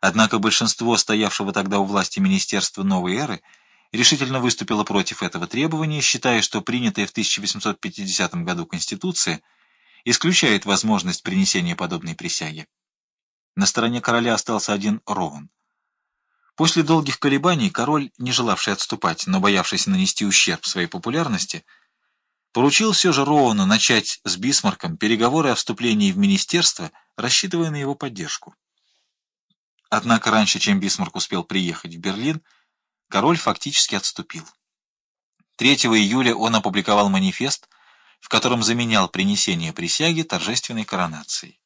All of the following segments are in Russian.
Однако большинство стоявшего тогда у власти Министерства новой эры решительно выступило против этого требования, считая, что принятая в 1850 году Конституция исключает возможность принесения подобной присяги. На стороне короля остался один Роун. После долгих колебаний король, не желавший отступать, но боявшийся нанести ущерб своей популярности, поручил все же Роуну начать с Бисмарком переговоры о вступлении в министерство, рассчитывая на его поддержку. Однако раньше, чем Бисмарк успел приехать в Берлин, король фактически отступил. 3 июля он опубликовал манифест, в котором заменял принесение присяги торжественной коронацией.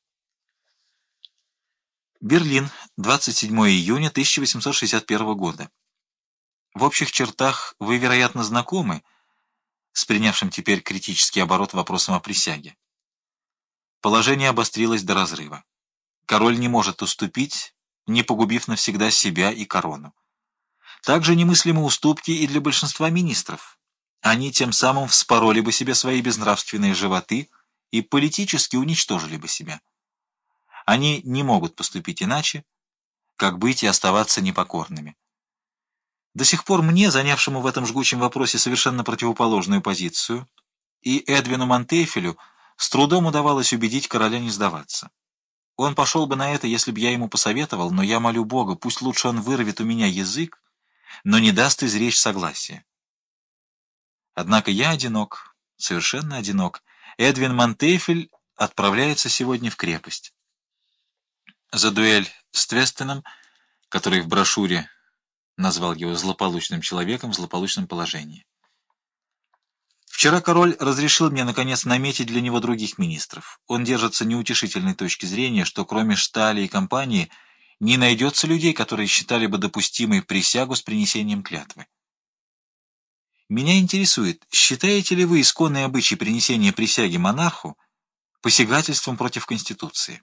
Берлин, 27 июня 1861 года. В общих чертах вы, вероятно, знакомы с принявшим теперь критический оборот вопросом о присяге. Положение обострилось до разрыва. Король не может уступить, не погубив навсегда себя и корону. Также немыслимы уступки и для большинства министров. Они тем самым вспороли бы себе свои безнравственные животы и политически уничтожили бы себя. Они не могут поступить иначе, как быть и оставаться непокорными. До сих пор мне, занявшему в этом жгучем вопросе совершенно противоположную позицию, и Эдвину Монтефелю с трудом удавалось убедить короля не сдаваться. Он пошел бы на это, если б я ему посоветовал, но я молю Бога, пусть лучше он вырвет у меня язык, но не даст изречь согласия. Однако я одинок, совершенно одинок. Эдвин Монтейфель отправляется сегодня в крепость. За дуэль с Твестеном, который в брошюре назвал его злополучным человеком в злополучном положении. Вчера король разрешил мне, наконец, наметить для него других министров. Он держится неутешительной точки зрения, что кроме Штали и компании не найдется людей, которые считали бы допустимой присягу с принесением клятвы. Меня интересует, считаете ли вы исконный обычай принесения присяги монарху посягательством против Конституции?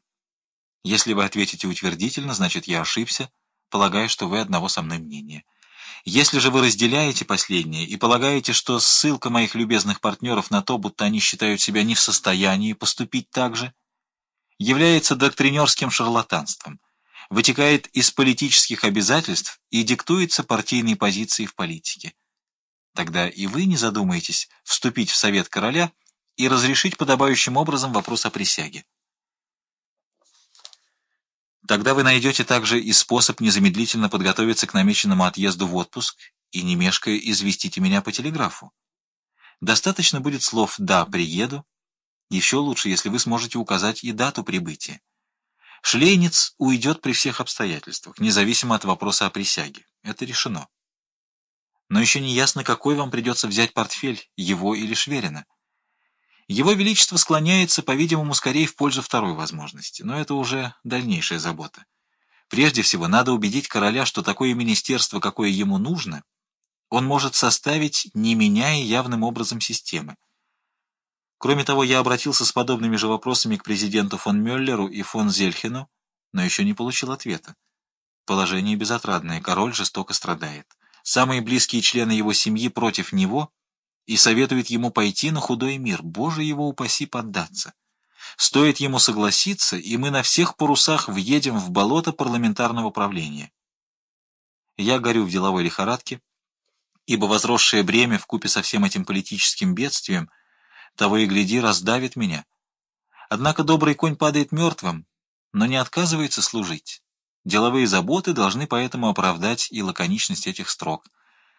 Если вы ответите утвердительно, значит, я ошибся, полагая, что вы одного со мной мнения. Если же вы разделяете последнее и полагаете, что ссылка моих любезных партнеров на то, будто они считают себя не в состоянии поступить так же, является доктринерским шарлатанством, вытекает из политических обязательств и диктуется партийной позицией в политике, тогда и вы не задумаетесь вступить в совет короля и разрешить подобающим образом вопрос о присяге. Тогда вы найдете также и способ незамедлительно подготовиться к намеченному отъезду в отпуск и, не мешкая, известите меня по телеграфу. Достаточно будет слов «да, приеду», еще лучше, если вы сможете указать и дату прибытия. Шлейниц уйдет при всех обстоятельствах, независимо от вопроса о присяге. Это решено. Но еще не ясно, какой вам придется взять портфель, его или Шверина. Его Величество склоняется, по-видимому, скорее в пользу второй возможности, но это уже дальнейшая забота. Прежде всего, надо убедить короля, что такое министерство, какое ему нужно, он может составить, не меняя явным образом системы. Кроме того, я обратился с подобными же вопросами к президенту фон Мюллеру и фон Зельхену, но еще не получил ответа. Положение безотрадное, король жестоко страдает. Самые близкие члены его семьи против него — и советует ему пойти на худой мир, Боже его упаси поддаться. Стоит ему согласиться, и мы на всех парусах въедем в болото парламентарного правления. Я горю в деловой лихорадке, ибо возросшее бремя вкупе со всем этим политическим бедствием того и гляди раздавит меня. Однако добрый конь падает мертвым, но не отказывается служить. Деловые заботы должны поэтому оправдать и лаконичность этих строк —